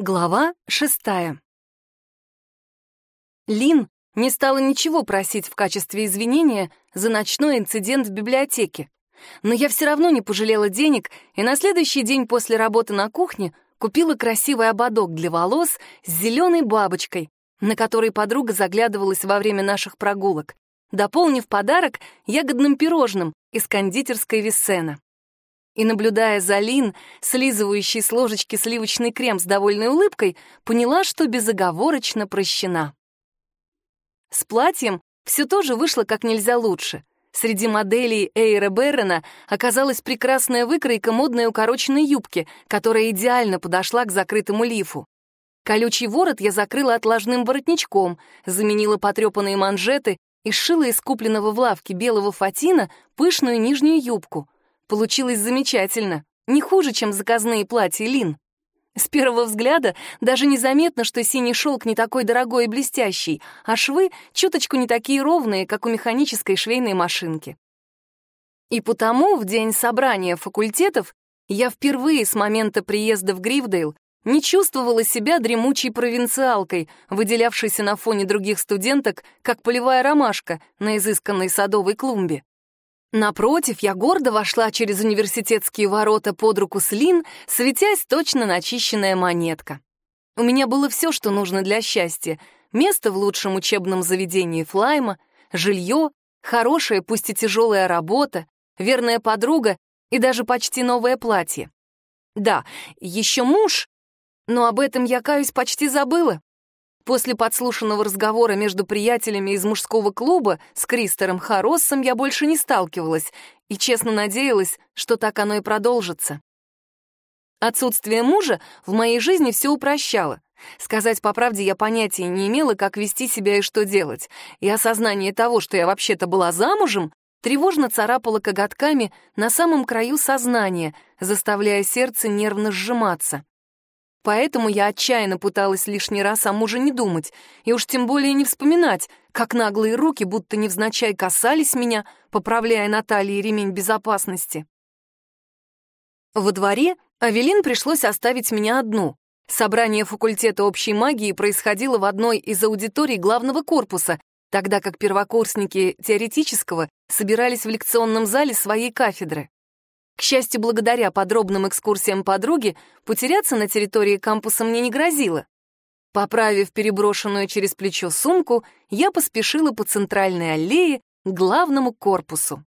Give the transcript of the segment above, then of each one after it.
Глава шестая. Лин не стала ничего просить в качестве извинения за ночной инцидент в библиотеке. Но я все равно не пожалела денег и на следующий день после работы на кухне купила красивый ободок для волос с зеленой бабочкой, на который подруга заглядывалась во время наших прогулок, дополнив подарок ягодным пирожным из кондитерской Виссена и, наблюдая за Лин, слизывающей с ложечки сливочный крем с довольной улыбкой, поняла, что безоговорочно прощена. С платьем все тоже вышло как нельзя лучше. Среди моделей Эйра Беррена оказалась прекрасная выкройка модной укороченной юбки, которая идеально подошла к закрытому лифу. Колючий ворот я закрыла отложным воротничком, заменила потрепанные манжеты и сшила из купленного в лавке белого фатина пышную нижнюю юбку — Получилось замечательно, не хуже, чем заказные платья Лин. С первого взгляда даже незаметно, что синий шелк не такой дорогой и блестящий, а швы чуточку не такие ровные, как у механической швейной машинки. И потому в день собрания факультетов я впервые с момента приезда в Грифдейл не чувствовала себя дремучей провинциалкой, выделявшейся на фоне других студенток, как полевая ромашка на изысканной садовой клумбе. Напротив, я гордо вошла через университетские ворота под руку с Лин, светясь точно начищенная монетка. У меня было все, что нужно для счастья. Место в лучшем учебном заведении Флайма, жилье, хорошая, пусть и тяжелая работа, верная подруга и даже почти новое платье. Да, еще муж, но об этом я, каюсь, почти забыла. После подслушанного разговора между приятелями из мужского клуба с Кристером Хароссом я больше не сталкивалась и честно надеялась, что так оно и продолжится. Отсутствие мужа в моей жизни все упрощало. Сказать по правде, я понятия не имела, как вести себя и что делать, и осознание того, что я вообще-то была замужем, тревожно царапало коготками на самом краю сознания, заставляя сердце нервно сжиматься. Поэтому я отчаянно пыталась лишний раз о муже не думать, и уж тем более не вспоминать, как наглые руки будто невзначай касались меня, поправляя на ремень безопасности. Во дворе Авелин пришлось оставить меня одну. Собрание факультета общей магии происходило в одной из аудиторий главного корпуса, тогда как первокурсники теоретического собирались в лекционном зале своей кафедры. К счастью, благодаря подробным экскурсиям подруги, потеряться на территории кампуса мне не грозило. Поправив переброшенную через плечо сумку, я поспешила по центральной аллее к главному корпусу.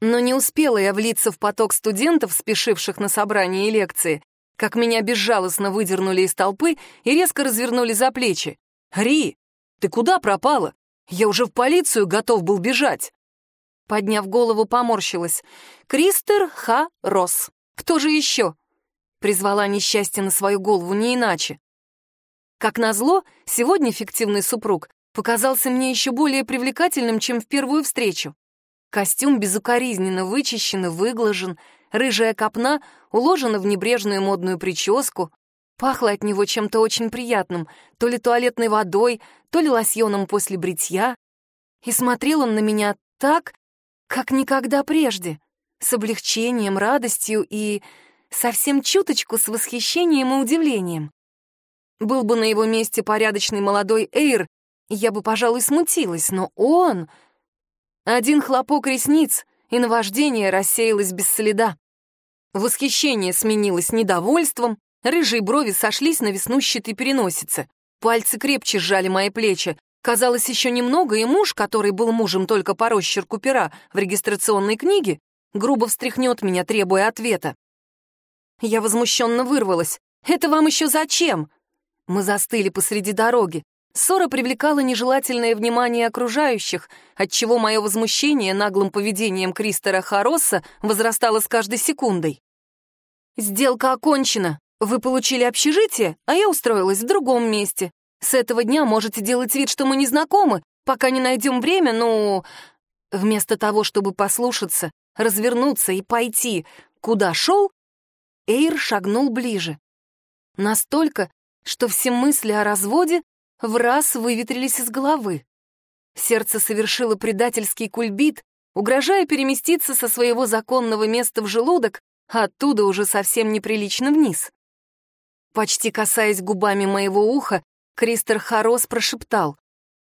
Но не успела я влиться в поток студентов, спешивших на собрание и лекции, как меня безжалостно выдернули из толпы и резко развернули за плечи. «Ри, ты куда пропала? Я уже в полицию готов был бежать!» Подняв голову, поморщилась. «Кристер Ха Рос. Кто же еще?» Призвала несчастье на свою голову, не иначе. Как назло, сегодня фиктивный супруг показался мне еще более привлекательным, чем в первую встречу. Костюм безукоризненно вычищен и выглажен, рыжая копна уложена в небрежную модную прическу, пахло от него чем-то очень приятным, то ли туалетной водой, то ли лосьоном после бритья. И смотрел он на меня так, как никогда прежде, с облегчением, радостью и совсем чуточку с восхищением и удивлением. Был бы на его месте порядочный молодой Эйр, я бы, пожалуй, смутилась, но он... Один хлопок ресниц, и наваждение рассеялось без следа. Восхищение сменилось недовольством, рыжие брови сошлись на веснущатой переносице. Пальцы крепче сжали мои плечи, Казалось, еще немного, и муж, который был мужем только по росчерку пера в регистрационной книге, грубо встряхнет меня, требуя ответа. Я возмущенно вырвалась. «Это вам еще зачем?» Мы застыли посреди дороги. Ссора привлекала нежелательное внимание окружающих, отчего мое возмущение наглым поведением Кристера Харосса возрастало с каждой секундой. «Сделка окончена. Вы получили общежитие, а я устроилась в другом месте. С этого дня можете делать вид, что мы не знакомы, пока не найдем время, ну...» Вместо того, чтобы послушаться, развернуться и пойти, куда шел, Эйр шагнул ближе. Настолько, что все мысли о разводе в раз выветрились из головы. Сердце совершило предательский кульбит, угрожая переместиться со своего законного места в желудок, а оттуда уже совсем неприлично вниз. Почти касаясь губами моего уха, Кристер Харос прошептал.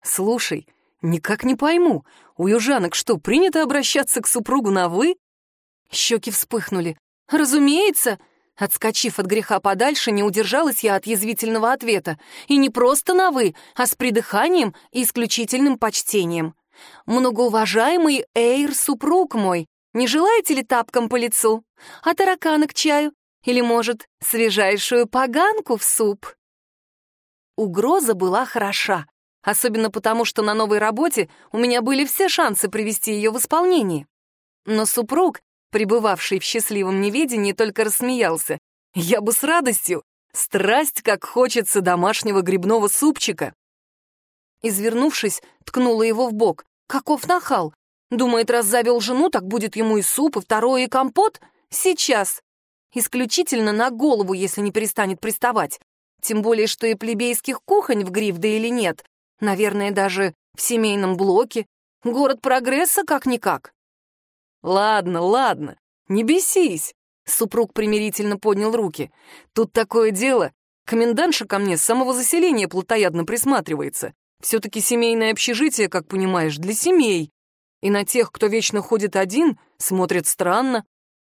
«Слушай, никак не пойму, у южанок что, принято обращаться к супругу на «вы»?» Щеки вспыхнули. «Разумеется!» Отскочив от греха подальше, не удержалась я от язвительного ответа. И не просто на «вы», а с придыханием и исключительным почтением. «Многоуважаемый Эйр, супруг мой, не желаете ли тапком по лицу? А таракана к чаю? Или, может, свежайшую поганку в суп?» Угроза была хороша, особенно потому, что на новой работе у меня были все шансы привести ее в исполнение. Но супруг, пребывавший в счастливом неведении, только рассмеялся. «Я бы с радостью! Страсть, как хочется домашнего грибного супчика!» Извернувшись, ткнула его в бок. «Каков нахал! Думает, раз завел жену, так будет ему и суп, и второе, и компот? Сейчас! Исключительно на голову, если не перестанет приставать. Тем более, что и плебейских кухонь в гриф да или нет. Наверное, даже в семейном блоке. Город прогресса как-никак. «Ладно, ладно, не бесись!» Супруг примирительно поднял руки. «Тут такое дело. Комендантша ко мне с самого заселения плотоядно присматривается. Все-таки семейное общежитие, как понимаешь, для семей. И на тех, кто вечно ходит один, смотрят странно.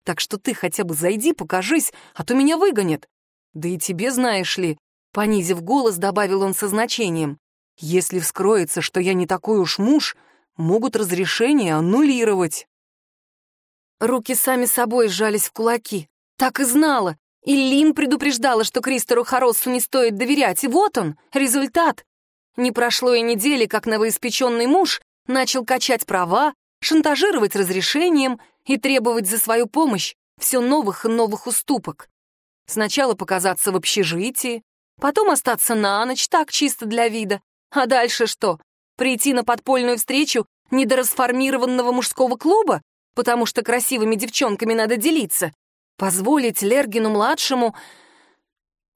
Так что ты хотя бы зайди, покажись, а то меня выгонят. Да и тебе, знаешь ли, понизив голос, добавил он со значением. Если вскроется, что я не такой уж муж, могут разрешение аннулировать. Руки сами собой сжались в кулаки. Так и знала. И Лин предупреждала, что Кристору Хароссу не стоит доверять. И вот он, результат. Не прошло и недели, как новоиспеченный муж начал качать права, шантажировать разрешением и требовать за свою помощь все новых и новых уступок. Сначала показаться в общежитии, потом остаться на ночь, так чисто для вида. А дальше что? Прийти на подпольную встречу недорасформированного мужского клуба потому что красивыми девчонками надо делиться, позволить Лергину-младшему...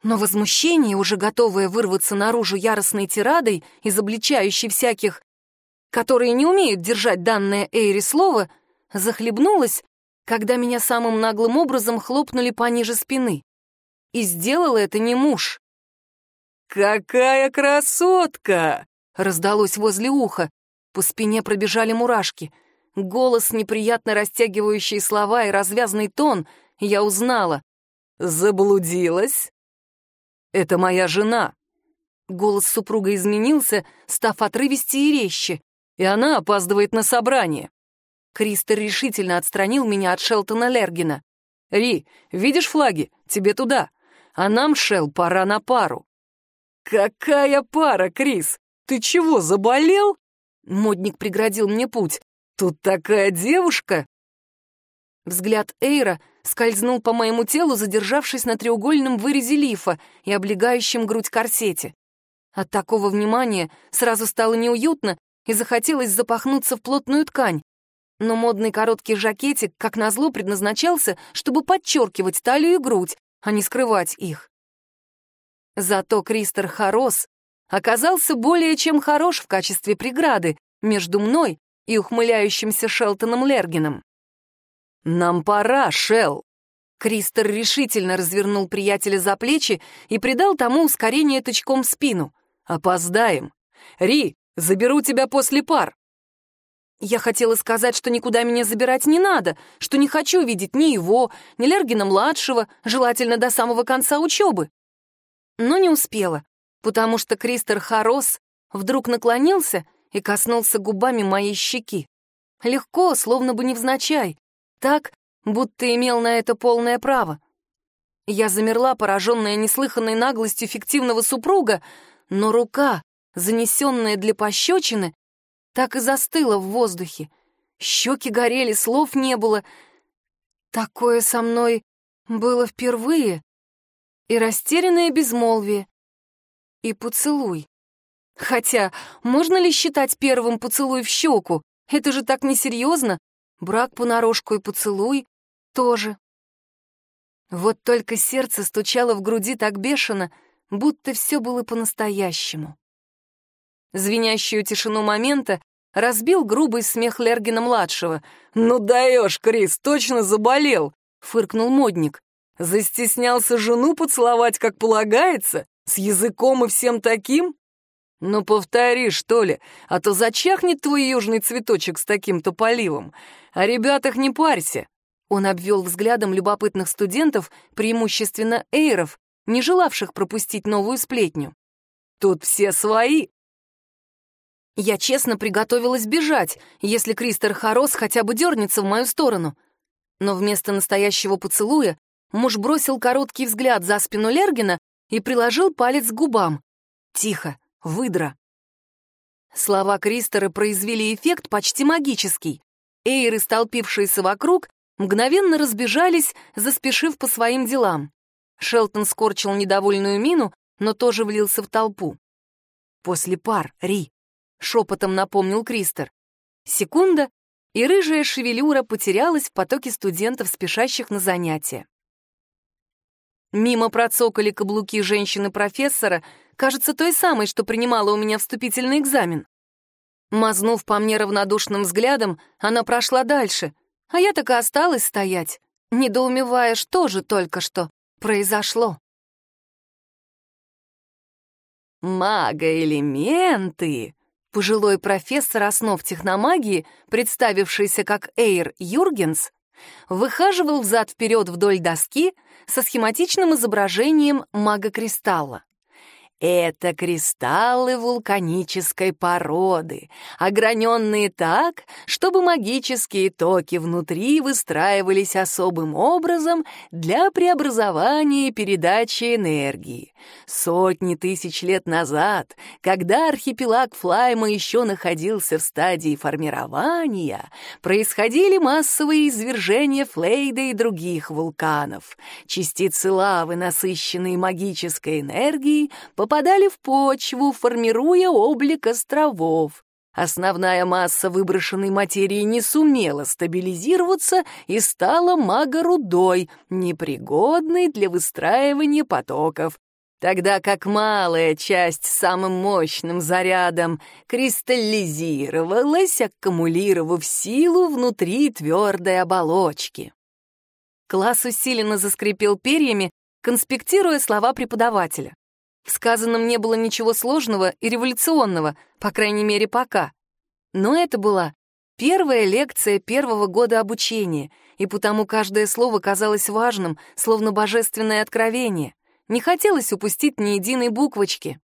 Но возмущение, уже готовое вырваться наружу яростной тирадой, изобличающей всяких, которые не умеют держать данное Эйри слово, захлебнулось, когда меня самым наглым образом хлопнули пониже спины. И сделал это не муж. «Какая красотка!» — раздалось возле уха. По спине пробежали мурашки — Голос, неприятно растягивающий слова и развязный тон, я узнала. «Заблудилась?» «Это моя жена». Голос супруга изменился, став отрывистее и резче, и она опаздывает на собрание. Кристер решительно отстранил меня от Шелтона Лергина. «Ри, видишь флаги? Тебе туда. А нам, Шел, пора на пару». «Какая пара, Крис? Ты чего, заболел?» Модник преградил мне путь. «Тут такая девушка!» Взгляд Эйра скользнул по моему телу, задержавшись на треугольном вырезе лифа и облегающем грудь корсете. От такого внимания сразу стало неуютно и захотелось запахнуться в плотную ткань. Но модный короткий жакетик, как назло, предназначался, чтобы подчеркивать талию и грудь, а не скрывать их. Зато Кристер Харос оказался более чем хорош в качестве преграды между мной и ухмыляющимся Шелтоном Лергином. «Нам пора, Шел!» Кристер решительно развернул приятеля за плечи и придал тому ускорение тычком в спину. «Опоздаем! Ри, заберу тебя после пар!» Я хотела сказать, что никуда меня забирать не надо, что не хочу видеть ни его, ни Лергина-младшего, желательно до самого конца учебы. Но не успела, потому что Кристер Харос вдруг наклонился и коснулся губами моей щеки. Легко, словно бы невзначай, так, будто имел на это полное право. Я замерла, пораженная неслыханной наглостью фиктивного супруга, но рука, занесенная для пощечины, так и застыла в воздухе. Щеки горели, слов не было. Такое со мной было впервые. И растерянное безмолвие, и поцелуй. Хотя, можно ли считать первым поцелуй в щеку? Это же так несерьезно. Брак понарошку и поцелуй тоже. Вот только сердце стучало в груди так бешено, будто все было по-настоящему. Звенящую тишину момента разбил грубый смех Лергина-младшего. «Ну даешь, Крис, точно заболел!» — фыркнул модник. Застеснялся жену поцеловать, как полагается, с языком и всем таким? Ну, повтори, что ли, а то зачахнет твой южный цветочек с таким-то поливом. О ребятах не парься. Он обвел взглядом любопытных студентов, преимущественно эйров, не желавших пропустить новую сплетню. Тут все свои. Я честно приготовилась бежать, если Кристер Харос хотя бы дернется в мою сторону. Но вместо настоящего поцелуя муж бросил короткий взгляд за спину Лергина и приложил палец к губам. Тихо, выдра. Слова Кристера произвели эффект почти магический. Эйры, столпившиеся вокруг, мгновенно разбежались, заспешив по своим делам. Шелтон скорчил недовольную мину, но тоже влился в толпу. «После пар, Ри», — шепотом напомнил Кристер. Секунда, и рыжая шевелюра потерялась в потоке студентов, спешащих на занятия. Мимо процокали каблуки женщины-профессора, кажется, той самой, что принимала у меня вступительный экзамен. Мазнув по мне равнодушным взглядом, она прошла дальше, а я так и осталась стоять, недоумевая, что же только что произошло. «Магоэлементы!» Пожилой профессор основ техномагии, представившийся как Эйр Юргенс, выхаживал взад-вперед вдоль доски со схематичным изображением мага-кристалла. Это кристаллы вулканической породы, ограненные так, чтобы магические токи внутри выстраивались особым образом для преобразования и передачи энергии. Сотни тысяч лет назад, когда архипелаг Флайма еще находился в стадии формирования, происходили массовые извержения Флейда и других вулканов. Частицы лавы, насыщенные магической энергией, попадали в почву, формируя облик островов. Основная масса выброшенной материи не сумела стабилизироваться и стала магорудой, непригодной для выстраивания потоков, тогда как малая часть с самым мощным зарядом кристаллизировалась, аккумулировав силу внутри твердой оболочки. Класс усиленно заскрипел перьями, конспектируя слова преподавателя. В сказанном не было ничего сложного и революционного, по крайней мере, пока. Но это была первая лекция первого года обучения, и потому каждое слово казалось важным, словно божественное откровение. Не хотелось упустить ни единой буквочки.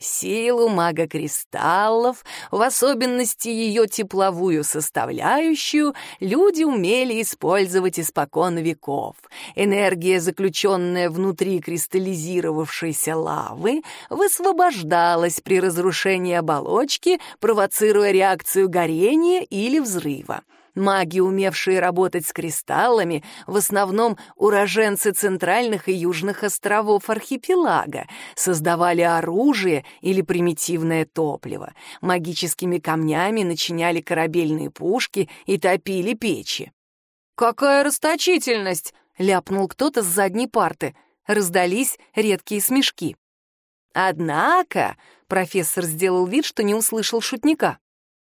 Силу мага-кристаллов, в особенности ее тепловую составляющую, люди умели использовать испокон веков. Энергия, заключенная внутри кристаллизировавшейся лавы, высвобождалась при разрушении оболочки, провоцируя реакцию горения или взрыва. Маги, умевшие работать с кристаллами, в основном уроженцы центральных и южных островов архипелага, создавали оружие или примитивное топливо, магическими камнями начиняли корабельные пушки и топили печи. «Какая расточительность!» — ляпнул кто-то с задней парты. Раздались редкие смешки. «Однако», — профессор сделал вид, что не услышал шутника,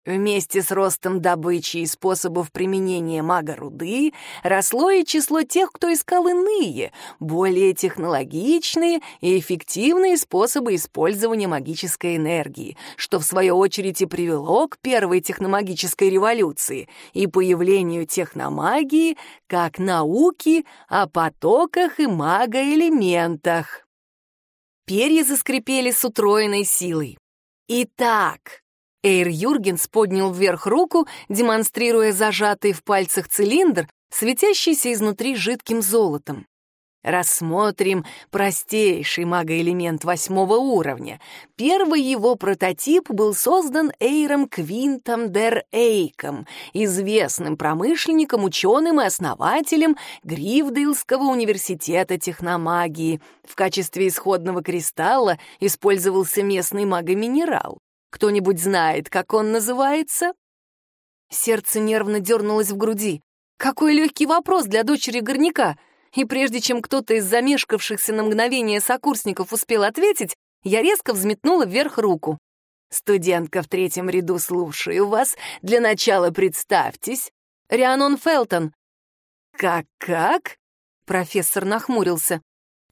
Вместе с ростом добычи и способов применения мага-руды росло и число тех, кто искал иные, более технологичные и эффективные способы использования магической энергии, что в свою очередь и привело к первой техномагической революции и появлению техномагии как науки о потоках и магоэлементах. Перья заскрипели с утроенной силой. Итак, Эйр Юргенс поднял вверх руку, демонстрируя зажатый в пальцах цилиндр, светящийся изнутри жидким золотом. Рассмотрим простейший магоэлемент восьмого уровня. Первый его прототип был создан Эйром Квинтом дер Эйком, известным промышленником, ученым и основателем Грифдейлского университета техномагии. В качестве исходного кристалла использовался местный магоминерал. Кто-нибудь знает, как он называется?» Сердце нервно дернулось в груди. Какой легкий вопрос для дочери горняка! И прежде чем кто-то из замешкавшихся на мгновение сокурсников успел ответить, я резко взметнула вверх руку. «Студентка в третьем ряду, слушаю вас. Для начала представьтесь. Рианон Фелтон». «Как-как?» Профессор нахмурился.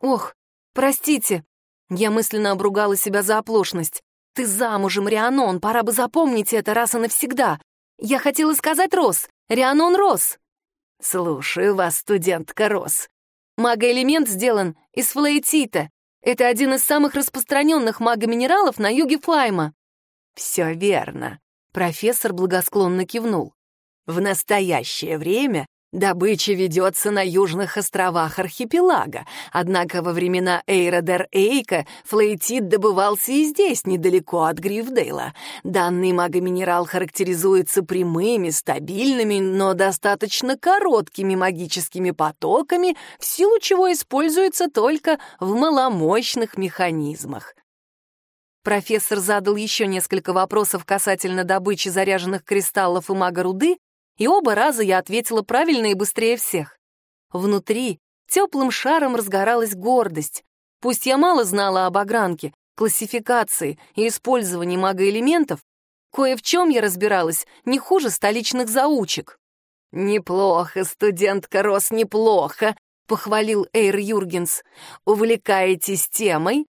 «Ох, простите!» Я мысленно обругала себя за оплошность. «Ты замужем, Рианон, пора бы запомнить это раз и навсегда. Я хотела сказать Рос, Рианон Рос». «Слушаю вас, студентка Рос». Магоэлемент сделан из флоэтита. Это один из самых распространенных магоминералов на юге Флайма. «Все верно», — профессор благосклонно кивнул. «В настоящее время Добыча ведется на южных островах архипелага, однако во времена Эйродер Эйка флоэтит добывался и здесь, недалеко от Грифдейла. Данный магоминерал характеризуется прямыми, стабильными, но достаточно короткими магическими потоками, в силу чего используется только в маломощных механизмах. Профессор задал еще несколько вопросов касательно добычи заряженных кристаллов и мага-руды, и оба раза я ответила правильно и быстрее всех. Внутри теплым шаром разгоралась гордость. Пусть я мало знала об огранке, классификации и использовании магоэлементов, кое в чем я разбиралась не хуже столичных заучек. «Неплохо, студентка Рос, неплохо», — похвалил Эйр Юргенс. «Увлекаетесь темой?»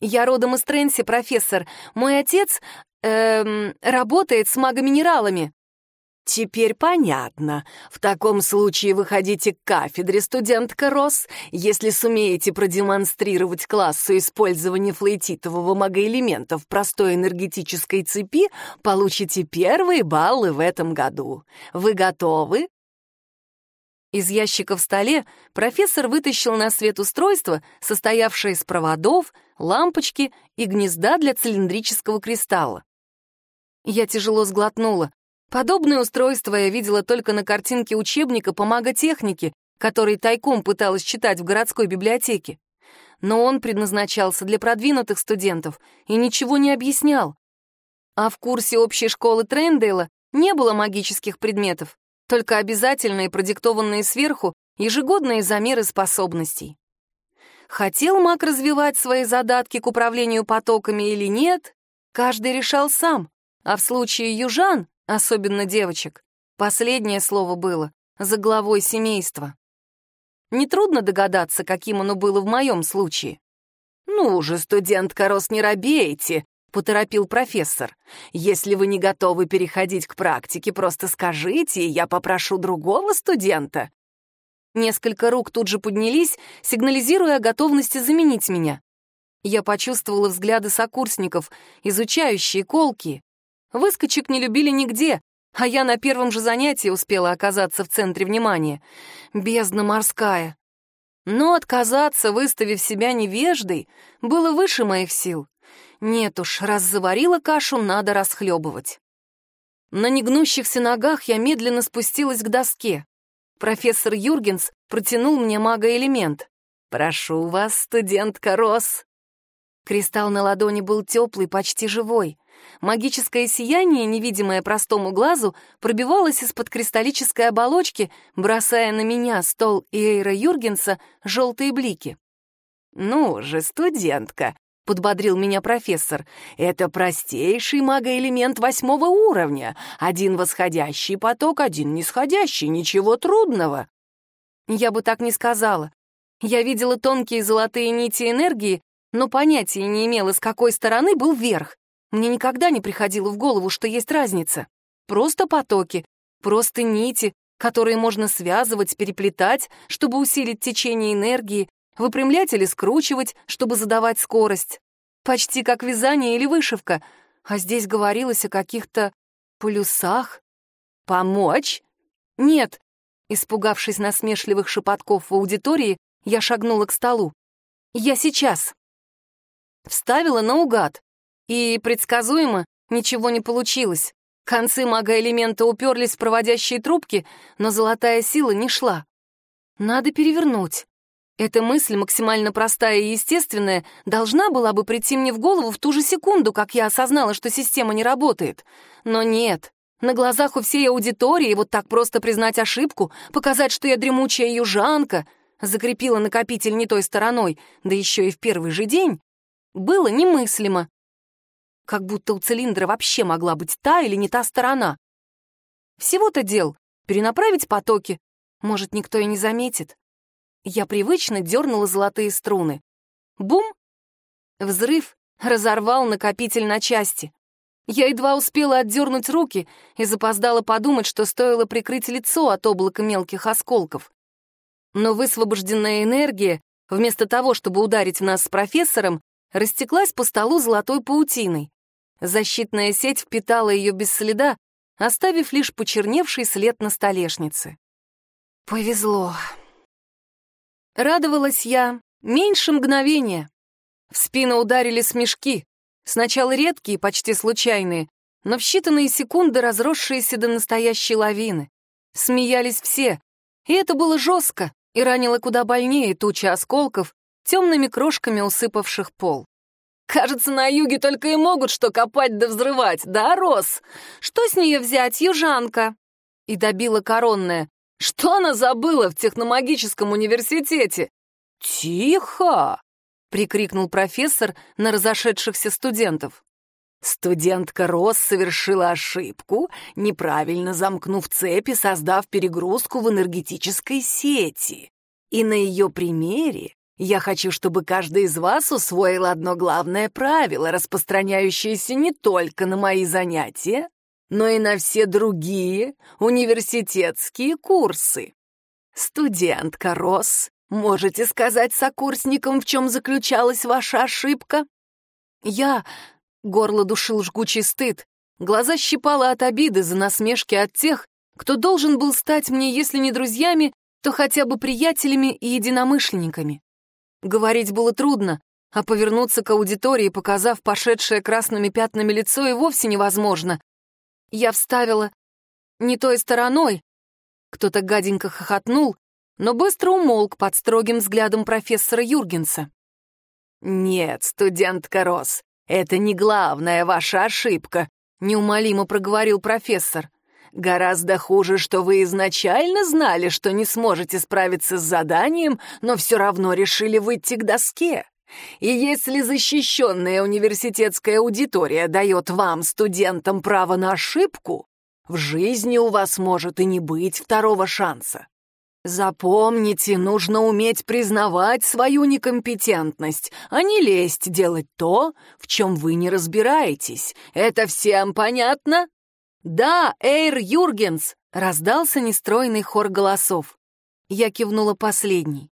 «Я родом из Тренси, профессор. Мой отец эм, работает с магоминералами». «Теперь понятно. В таком случае выходите к кафедре, студентка Росс. Если сумеете продемонстрировать классу использования флейтитового магоэлемента в простой энергетической цепи, получите первые баллы в этом году. Вы готовы?» Из ящика в столе профессор вытащил на свет устройство, состоявшее из проводов, лампочки и гнезда для цилиндрического кристалла. Я тяжело сглотнула. Подобное устройство я видела только на картинке учебника по маготехнике, который тайком пыталась читать в городской библиотеке. Но он предназначался для продвинутых студентов и ничего не объяснял. А в курсе общей школы Трендейла не было магических предметов, только обязательные, продиктованные сверху, ежегодные замеры способностей. Хотел маг развивать свои задатки к управлению потоками или нет, каждый решал сам, а в случае южан особенно девочек. Последнее слово было за главой семейства. Нетрудно догадаться, каким оно было в моем случае. «Ну же, студентка Рос, не робейте!» — поторопил профессор. «Если вы не готовы переходить к практике, просто скажите, и я попрошу другого студента». Несколько рук тут же поднялись, сигнализируя о готовности заменить меня. Я почувствовала взгляды сокурсников, изучающие колки, Выскочек не любили нигде, а я на первом же занятии успела оказаться в центре внимания. Бездна морская. Но отказаться, выставив себя невеждой, было выше моих сил. Нет уж, раз заварила кашу, надо расхлебывать. На негнущихся ногах я медленно спустилась к доске. Профессор Юргенс протянул мне магоэлемент. «Прошу вас, студентка Рос». Кристалл на ладони был теплый, почти живой. Магическое сияние, невидимое простому глазу, пробивалось из-под кристаллической оболочки, бросая на меня, стол и Эйра Юргенса, желтые блики. «Ну же, студентка», — подбодрил меня профессор, «это простейший магоэлемент восьмого уровня. Один восходящий поток, один нисходящий, ничего трудного». Я бы так не сказала. Я видела тонкие золотые нити энергии, но понятия не имела, с какой стороны был верх. Мне никогда не приходило в голову, что есть разница. Просто потоки, просто нити, которые можно связывать, переплетать, чтобы усилить течение энергии, выпрямлять или скручивать, чтобы задавать скорость. Почти как вязание или вышивка. А здесь говорилось о каких-то полюсах. Помочь? Нет. Испугавшись насмешливых шепотков в аудитории, я шагнула к столу. Я сейчас. Вставила наугад. И предсказуемо ничего не получилось. Концы мага-элемента уперлись в проводящие трубки, но золотая сила не шла. Надо перевернуть. Эта мысль, максимально простая и естественная, должна была бы прийти мне в голову в ту же секунду, как я осознала, что система не работает. Но нет. На глазах у всей аудитории вот так просто признать ошибку, показать, что я дремучая южанка, закрепила накопитель не той стороной, да еще и в первый же день, было немыслимо. Как будто у цилиндра вообще могла быть та или не та сторона. Всего-то дел — перенаправить потоки. Может, никто и не заметит. Я привычно дернула золотые струны. Бум! Взрыв разорвал накопитель на части. Я едва успела отдернуть руки и запоздала подумать, что стоило прикрыть лицо от облака мелких осколков. Но высвобожденная энергия, вместо того, чтобы ударить нас с профессором, растеклась по столу золотой паутиной. Защитная сеть впитала ее без следа, оставив лишь почерневший след на столешнице. Повезло. Радовалась я меньше мгновения. В спину ударили смешки, сначала редкие, почти случайные, но в считанные секунды разросшиеся до настоящей лавины. Смеялись все, и это было жестко и ранило куда больнее туча осколков, темными крошками усыпавших пол. «Кажется, на юге только и могут что копать да взрывать, да, Рос? Что с нее взять, южанка?» И добила коронная. «Что она забыла в техномагическом университете?» «Тихо!» — прикрикнул профессор на разошедшихся студентов. Студентка Рос совершила ошибку, неправильно замкнув цепи, создав перегрузку в энергетической сети. И на ее примере я хочу, чтобы каждый из вас усвоил одно главное правило, распространяющееся не только на мои занятия, но и на все другие университетские курсы. Студентка Рос Можете сказать сокурсникам, в чем заключалась ваша ошибка? Я... Горло душил жгучий стыд, глаза щипало от обиды за насмешки от тех, кто должен был стать мне, если не друзьями, то хотя бы приятелями и единомышленниками. Говорить было трудно, а повернуться к аудитории, показав пошедшее красными пятнами лицо, и вовсе невозможно. Я вставила не той стороной. Кто-то гаденько хохотнул, но быстро умолк под строгим взглядом профессора Юргенса. «Нет, студентка Рос, это не главная ваша ошибка», — неумолимо проговорил профессор. «Гораздо хуже, что вы изначально знали, что не сможете справиться с заданием, но все равно решили выйти к доске. И если защищенная университетская аудитория дает вам, студентам, право на ошибку, в жизни у вас может и не быть второго шанса. Запомните, нужно уметь признавать свою некомпетентность, а не лезть делать то, в чем вы не разбираетесь. Это всем понятно? Да, Эйр Юргенс, раздался нестройный хор голосов. Я кивнула последний.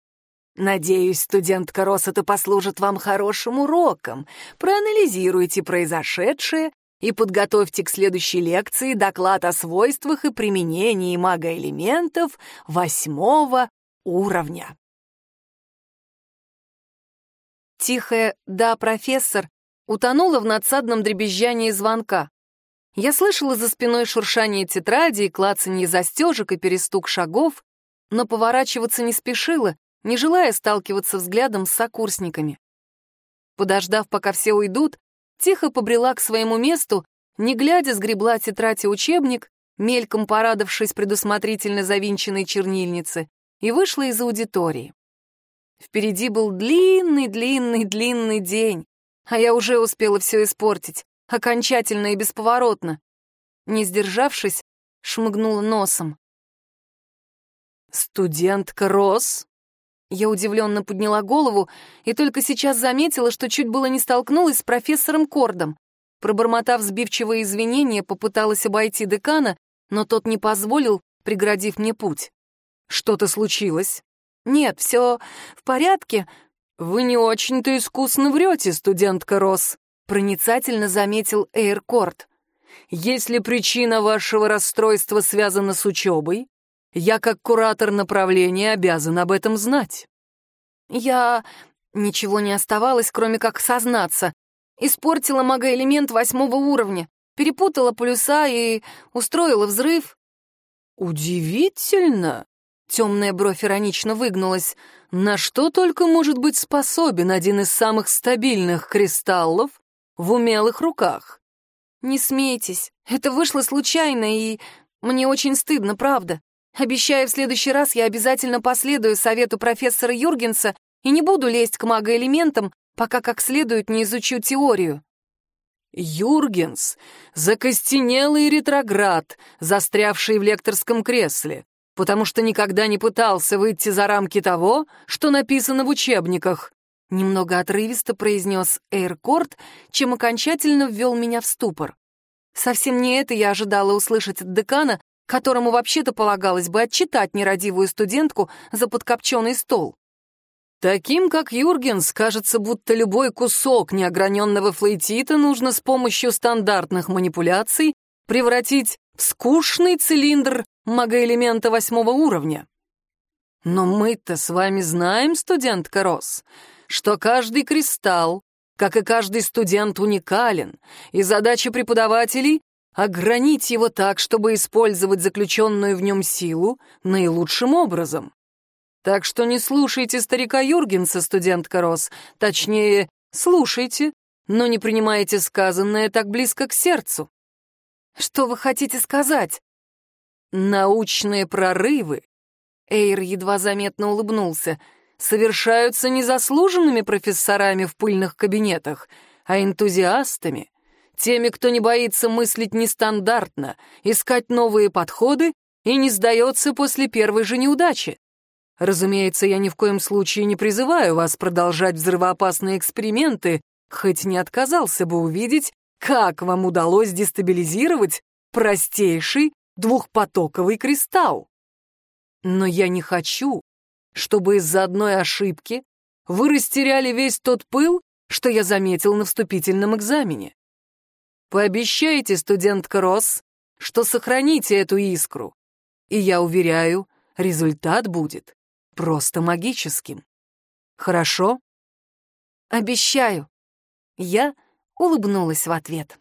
Надеюсь, студентка Рос, это послужит вам хорошим уроком. Проанализируйте произошедшее и подготовьте к следующей лекции доклад о свойствах и применении магоэлементов восьмого уровня. Тихое «да, профессор» утонуло в надсадном дребезжании звонка. Я слышала за спиной шуршание тетради и клацанье застежек и перестук шагов, но поворачиваться не спешила, не желая сталкиваться взглядом с сокурсниками. Подождав, пока все уйдут, тихо побрела к своему месту, не глядя сгребла тетрадь и учебник, мельком порадовавшись предусмотрительно завинченной чернильнице, и вышла из аудитории. Впереди был длинный, длинный, длинный день, а я уже успела все испортить, окончательно и бесповоротно. Не сдержавшись, шмыгнула носом. «Студентка Росс?» Я удивленно подняла голову и только сейчас заметила, что чуть было не столкнулась с профессором Кордом. Пробормотав сбивчивые извинения, попыталась обойти декана, но тот не позволил, преградив мне путь. «Что-то случилось?» «Нет, все в порядке». «Вы не очень-то искусно врете, студентка Росс», — проницательно заметил Эйркорд. «Если причина вашего расстройства связана с учебой, я, как куратор направления, обязан об этом знать. Я... Ничего не оставалось, кроме как сознаться. Испортила магоэлемент восьмого уровня, перепутала полюса и устроила взрыв. «Удивительно!» — темная бровь иронично выгнулась. «На что только может быть способен один из самых стабильных кристаллов в умелых руках?» «Не смейтесь, это вышло случайно, и мне очень стыдно, правда. Обещаю, в следующий раз я обязательно последую совету профессора Юргенса и не буду лезть к магоэлементам, пока как следует не изучу теорию. Юргенс — закостенелый ретроград, застрявший в лекторском кресле. потому что никогда не пытался выйти за рамки того, что написано в учебниках», немного отрывисто произнес Эйркорт, чем окончательно ввел меня в ступор. Совсем не это я ожидала услышать от декана, которому вообще-то полагалось бы отчитать нерадивую студентку за подкопченный стол. Таким, как Юргенс, кажется, будто любой кусок неограненного флейтита нужно с помощью стандартных манипуляций превратить в скучный цилиндр магоэлемента восьмого уровня. Но мы-то с вами знаем, студентка Росс, что каждый кристалл, как и каждый студент, уникален, и задача преподавателей — огранить его так, чтобы использовать заключенную в нем силу наилучшим образом. Так что не слушайте старика Юргенса, студентка Росс, точнее, слушайте, но не принимайте сказанное так близко к сердцу. Что вы хотите сказать? Научные прорывы. Эйр едва заметно улыбнулся. Совершаются не заслуженными профессорами в пыльных кабинетах, а энтузиастами, теми, кто не боится мыслить нестандартно, искать новые подходы и не сдается после первой же неудачи. Разумеется, я ни в коем случае не призываю вас продолжать взрывоопасные эксперименты, хоть не отказался бы увидеть, как вам удалось дестабилизировать простейший двухпотоковый кристалл. Но я не хочу, чтобы из-за одной ошибки вы растеряли весь тот пыл, что я заметил на вступительном экзамене. Пообещайте, студент Кросс, что сохраните эту искру, и я уверяю, результат будет просто магическим. Хорошо? Обещаю. Я улыбнулась в ответ.